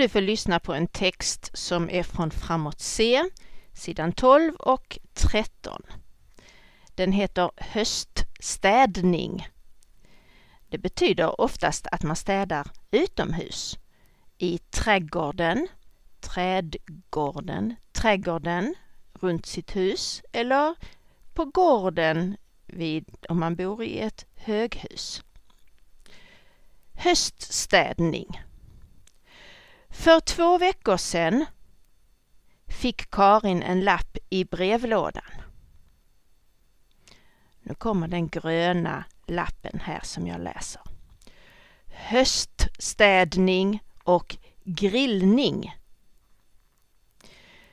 du få lyssna på en text som är från Framåt C, sidan 12 och 13. Den heter Höststädning. Det betyder oftast att man städar utomhus. I trädgården, trädgården, trädgården runt sitt hus eller på gården vid, om man bor i ett höghus. Höststädning. För två veckor sedan fick Karin en lapp i brevlådan. Nu kommer den gröna lappen här som jag läser. Höststädning och grillning.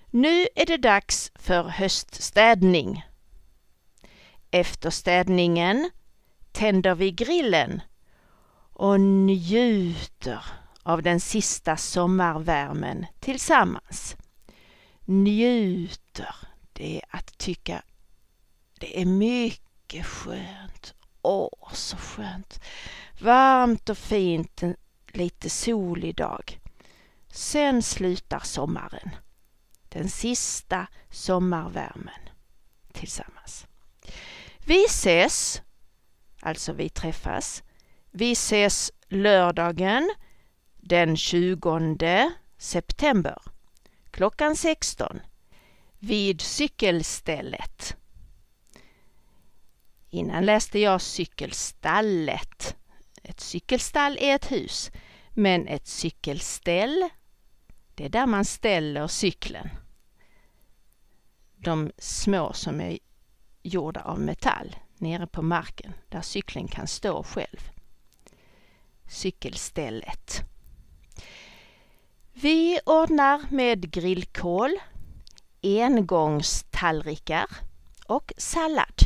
Nu är det dags för höststädning. Efter städningen tänder vi grillen och njuter av den sista sommarvärmen tillsammans. Njuter, det är att tycka det är mycket skönt. Åh, så skönt. Varmt och fint, lite solig dag. Sen slutar sommaren. Den sista sommarvärmen tillsammans. Vi ses, alltså vi träffas. Vi ses lördagen den 20 september klockan 16 vid cykelstället. Innan läste jag cykelstallet. Ett cykelstall är ett hus, men ett cykelställ, det är där man ställer cykeln. De små som är gjorda av metall nere på marken, där cykeln kan stå själv. Cykelstället. Vi ordnar med grillkål, engångstallrikar och sallad.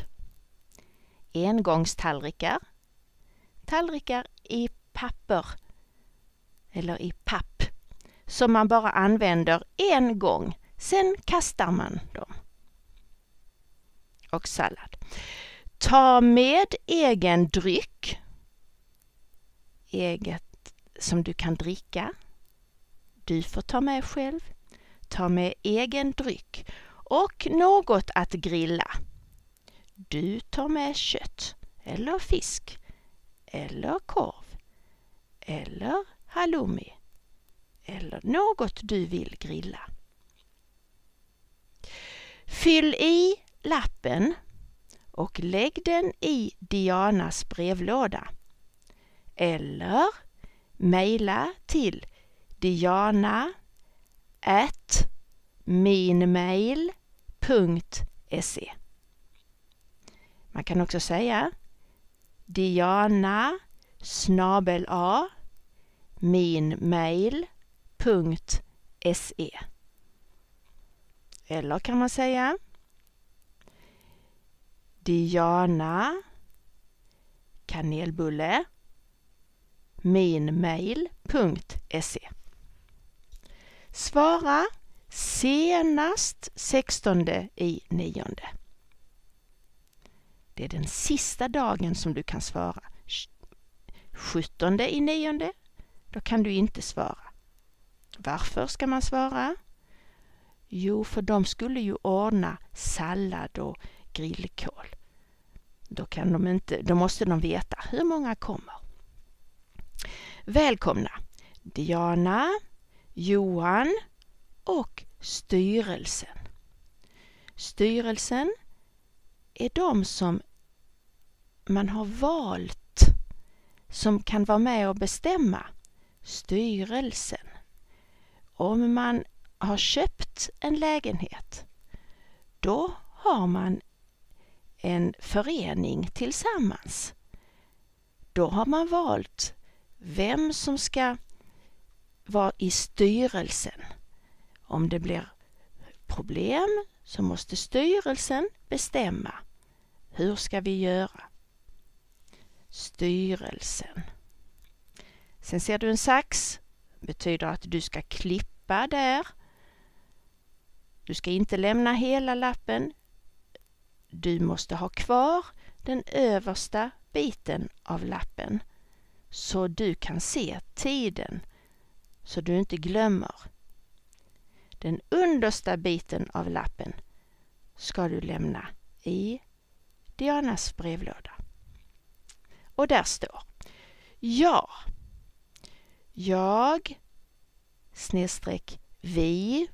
Engångstallrikar, tallrikar i papper eller i papp som man bara använder en gång. Sen kastar man dem. Och sallad. Ta med egen dryck. Eget som du kan dricka du får ta med själv. Ta med egen dryck och något att grilla. Du tar med kött eller fisk eller korv eller halloumi eller något du vill grilla. Fyll i lappen och lägg den i Dianas brevlåda. Eller mejla till diana at minmail.se Man kan också säga diana snabel a minmail.se Eller kan man säga Diana kanelbulle minmail.se Svara senast 16 i nionde. Det är den sista dagen som du kan svara. 17 i nionde, då kan du inte svara. Varför ska man svara? Jo, för de skulle ju ordna sallad och grillkål. Då, kan de inte, då måste de veta hur många kommer. Välkomna! Diana, Johan och styrelsen. Styrelsen är de som man har valt som kan vara med och bestämma. Styrelsen. Om man har köpt en lägenhet, då har man en förening tillsammans. Då har man valt vem som ska vara i styrelsen. Om det blir problem så måste styrelsen bestämma. Hur ska vi göra? Styrelsen. Sen ser du en sax. betyder att du ska klippa där. Du ska inte lämna hela lappen. Du måste ha kvar den översta biten av lappen så du kan se tiden så du inte glömmer. Den understa biten av lappen ska du lämna i Dianas brevlåda. Och där står Ja. Jag snedstreck vi.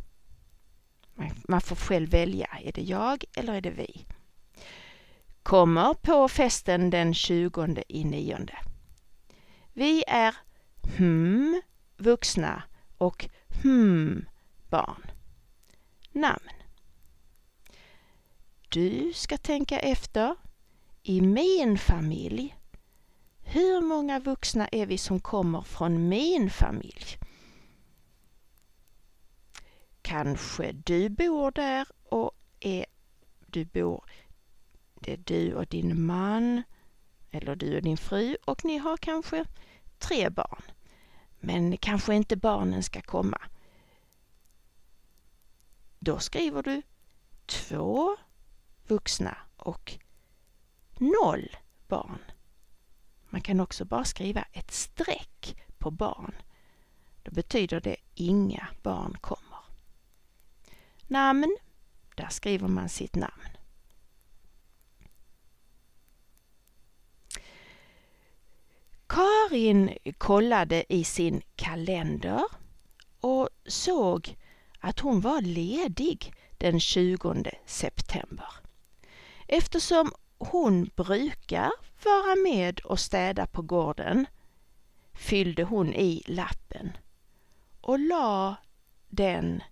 Man får själv välja. Är det jag eller är det vi? Kommer på festen den 20 i nionde. Vi är hmm vuxna och hmm barn. Namn. Du ska tänka efter. I min familj. Hur många vuxna är vi som kommer från min familj? Kanske du bor där och är, du bor, det är du och din man eller du och din fru och ni har kanske tre barn. Men kanske inte barnen ska komma. Då skriver du två vuxna och noll barn. Man kan också bara skriva ett streck på barn. Då betyder det inga barn kommer. Namn, där skriver man sitt namn. Karin kollade i sin kalender och såg att hon var ledig den 20 september. Eftersom hon brukar vara med och städa på gården fyllde hon i lappen och la den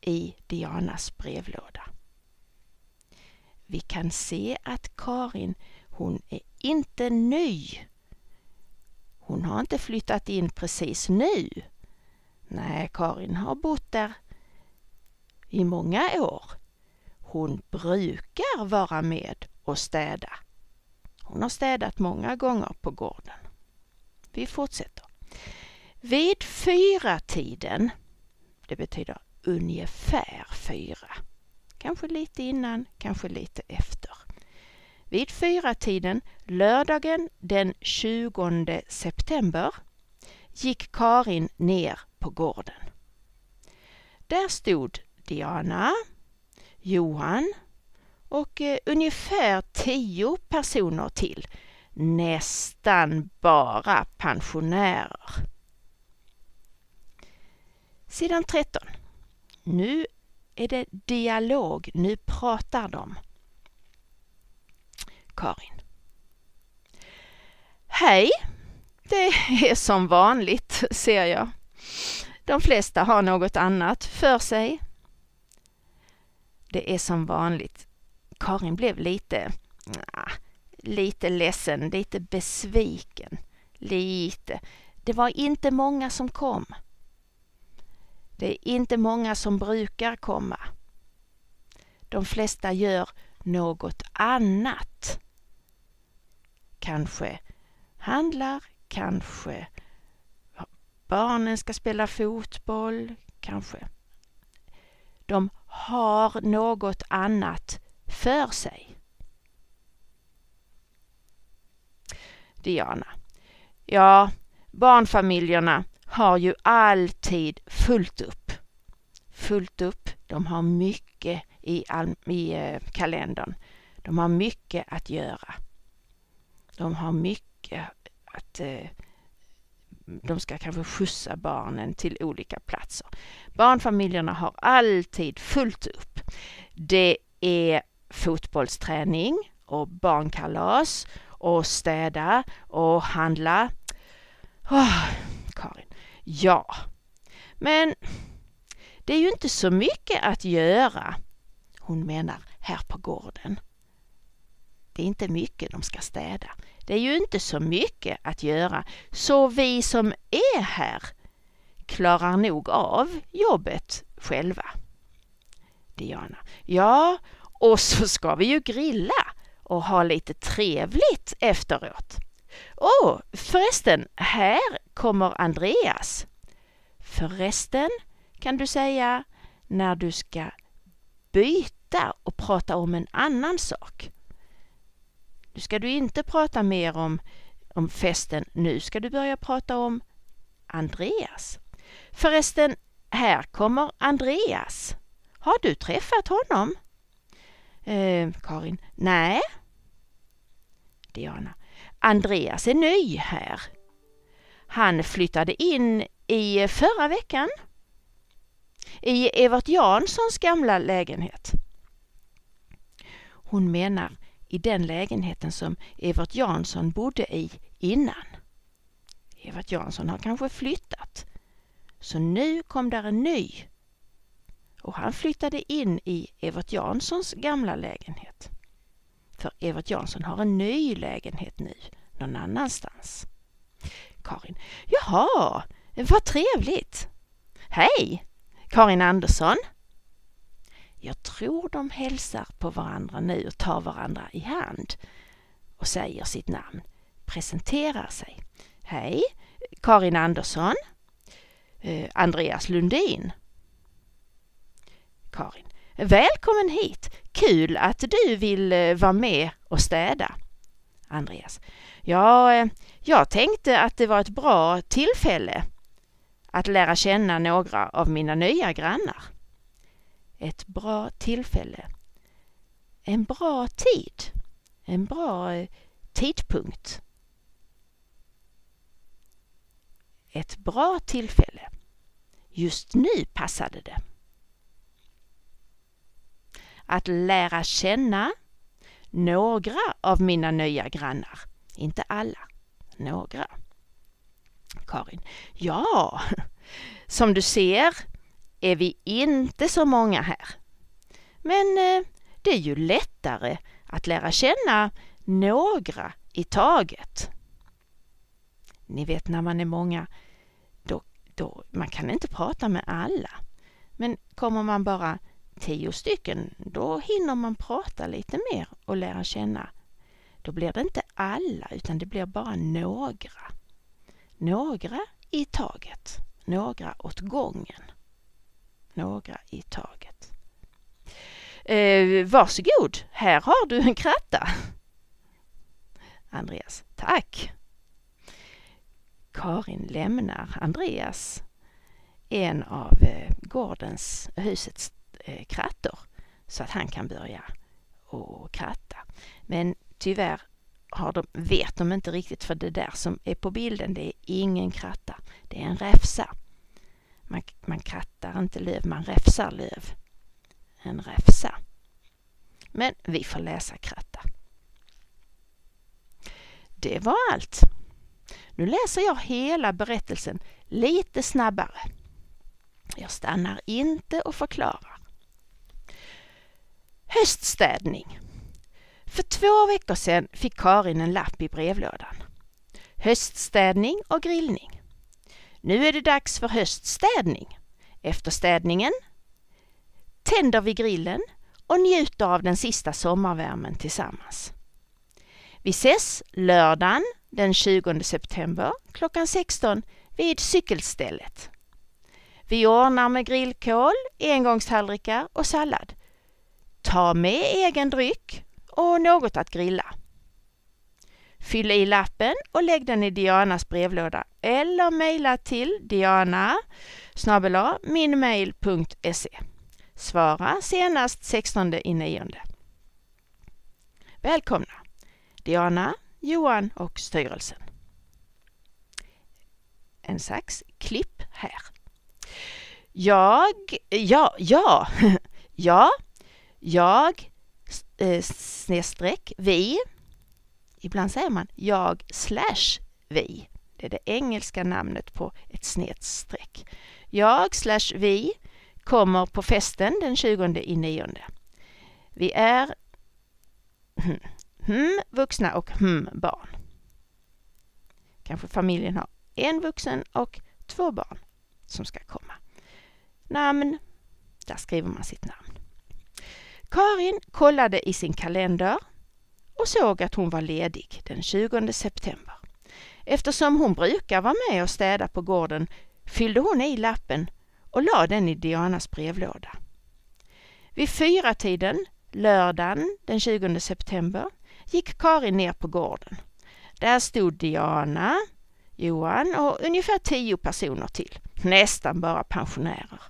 i Dianas brevlåda. Vi kan se att Karin, hon är inte ny. Hon har inte flyttat in precis nu. Nej, Karin har bott där i många år. Hon brukar vara med och städa. Hon har städat många gånger på gården. Vi fortsätter. Vid fyra tiden, det betyder ungefär fyra. Kanske lite innan, kanske lite efter. Vid fyra tiden lördagen den 20 september gick Karin ner på gården. Där stod Diana, Johan och eh, ungefär tio personer till. Nästan bara pensionärer. Sidan 13. Nu är det dialog. Nu pratar de. Karin. Hej! Det är som vanligt, ser jag. De flesta har något annat för sig. Det är som vanligt. Karin blev lite, lite ledsen, lite besviken. Lite. Det var inte många som kom. Det är inte många som brukar komma. De flesta gör något annat. Kanske handlar, kanske barnen ska spela fotboll, kanske. De har något annat för sig. Diana. Ja, barnfamiljerna har ju alltid fullt upp. Fullt upp. De har mycket i, i eh, kalendern. De har mycket att göra. De har mycket att eh, de ska kanske skjutsa barnen till olika platser. Barnfamiljerna har alltid fullt upp. Det är fotbollsträning och barnkalas och städa och handla. Oh, Karin. Ja, men det är ju inte så mycket att göra. Hon menar här på gården. Det är inte mycket de ska städa. Det är ju inte så mycket att göra, så vi som är här klarar nog av jobbet själva. Diana. Ja, och så ska vi ju grilla och ha lite trevligt efteråt. Åh, oh, förresten, här kommer Andreas. Förresten kan du säga när du ska byta och prata om en annan sak. Nu ska du inte prata mer om, om festen, nu ska du börja prata om Andreas. Förresten, här kommer Andreas. Har du träffat honom? Eh, Karin. Nej. Diana. Andreas är ny här. Han flyttade in i förra veckan. I Evert Janssons gamla lägenhet. Hon menar i den lägenheten som Evert Jansson bodde i innan. Evert Jansson har kanske flyttat. Så nu kom där en ny. Och han flyttade in i Evert Janssons gamla lägenhet. För Evert Jansson har en ny lägenhet nu, någon annanstans. Karin. Jaha, vad trevligt. Hej, Karin Andersson. Jag tror de hälsar på varandra nu och tar varandra i hand och säger sitt namn, presenterar sig. Hej, Karin Andersson. Eh, Andreas Lundin. Karin. Välkommen hit! Kul att du vill eh, vara med och städa. Andreas. Ja, eh, jag tänkte att det var ett bra tillfälle att lära känna några av mina nya grannar. Ett bra tillfälle. En bra tid. En bra eh, tidpunkt. Ett bra tillfälle. Just nu passade det. Att lära känna några av mina nya grannar. Inte alla, några. Karin. Ja, som du ser är vi inte så många här. Men eh, det är ju lättare att lära känna några i taget. Ni vet när man är många, då, då, man kan inte prata med alla. Men kommer man bara tio stycken, då hinner man prata lite mer och lära känna. Då blir det inte alla, utan det blir bara några. Några i taget, några åt gången. Några i taget. Eh, varsågod, här har du en kratta. Andreas, tack. Karin lämnar Andreas en av eh, gårdens, husets eh, krattor så att han kan börja och kratta. Men tyvärr har de, vet de inte riktigt för det där som är på bilden det är ingen kratta. Det är en räfsa. Man, man krattar inte löv, man räfsar löv. En räfsa. Men vi får läsa kratta. Det var allt. Nu läser jag hela berättelsen lite snabbare. Jag stannar inte och förklarar. Höststädning. För två veckor sedan fick Karin en lapp i brevlådan. Höststädning och grillning. Nu är det dags för höststädning. Efter städningen tänder vi grillen och njuter av den sista sommarvärmen tillsammans. Vi ses lördagen den 20 september klockan 16 vid cykelstället. Vi ordnar med grillkål, engångstallrikar och sallad. Ta med egen dryck och något att grilla. Fyll i lappen och lägg den i Dianas brevlåda eller mejla till diana minmail.se. Svara senast 16 i nionde. Välkomna! Diana, Johan och styrelsen. En sax, klipp här. Jag, ja, ja, ja, jag, eh, snedstreck, vi. Ibland säger man jag slash vi. Det är det engelska namnet på ett snedstreck. Jag slash vi kommer på festen den 20 i nionde. Vi är hm, vuxna och hm, barn. Kanske familjen har en vuxen och två barn som ska komma. Namn, där skriver man sitt namn. Karin kollade i sin kalender och såg att hon var ledig den 20 september. Eftersom hon brukar vara med och städa på gården fyllde hon i lappen och la den i Dianas brevlåda. Vid fyra tiden lördagen den 20 september gick Karin ner på gården. Där stod Diana, Johan och ungefär tio personer till. Nästan bara pensionärer.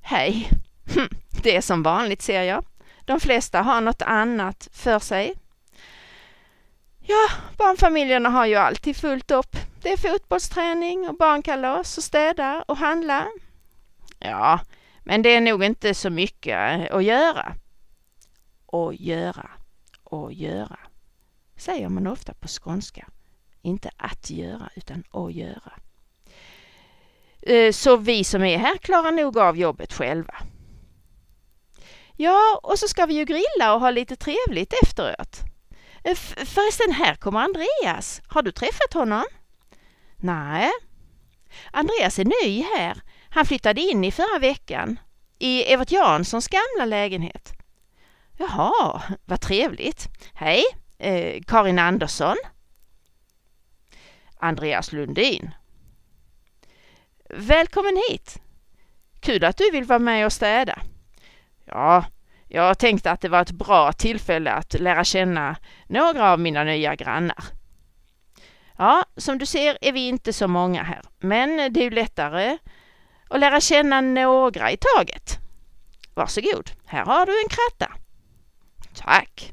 Hej! Det är som vanligt ser jag. De flesta har något annat för sig. Ja, barnfamiljerna har ju alltid fullt upp. Det är fotbollsträning och barnkalas och städa och handla. Ja, men det är nog inte så mycket att göra. Och göra och göra säger man ofta på skånska. Inte att göra utan att göra. Eh, så vi som är här klarar nog av jobbet själva. Ja, och så ska vi ju grilla och ha lite trevligt efteråt. Eh, f förresten, här kommer Andreas. Har du träffat honom? Nej. Andreas är ny här. Han flyttade in i förra veckan. I Evert Janssons gamla lägenhet. Jaha, vad trevligt. Hej, eh, Karin Andersson. Andreas Lundin. Välkommen hit! Kul att du vill vara med och städa. Ja, jag tänkte att det var ett bra tillfälle att lära känna några av mina nya grannar. Ja, som du ser är vi inte så många här, men det är ju lättare att lära känna några i taget. Varsågod, här har du en kratta. Tack!